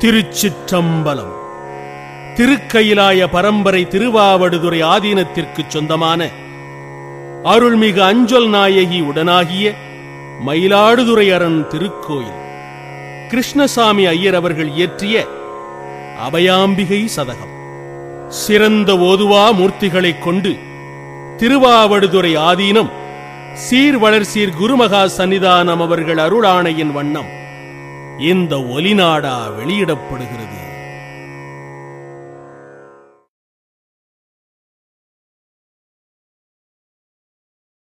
திருச்சிற்றம்பலம். திருக்கயிலாய பரம்பரை திருவாவடுதுறை ஆதீனத்திற்கு சொந்தமான அருள்மிகு அஞ்சல் நாயகி உடனாகிய மயிலாடுதுறை அரண் திருக்கோயில். கிருஷ்ணசாமி ஐயர் அவர்கள் இயற்றிய அபயாம்பிகை சதகம். சிறந்த ஓதுவா மூர்த்திகளைக் கொண்டு திருவாவடுதுறை ஆதீனம் சீர்வளர்சீர் குருமகா சன்னிதானம் அவர்கள் அருளாணையின் வண்ணம். இந்த ஒலிநாடா வெளியிடப்படுகிறது.